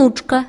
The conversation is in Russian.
внучка.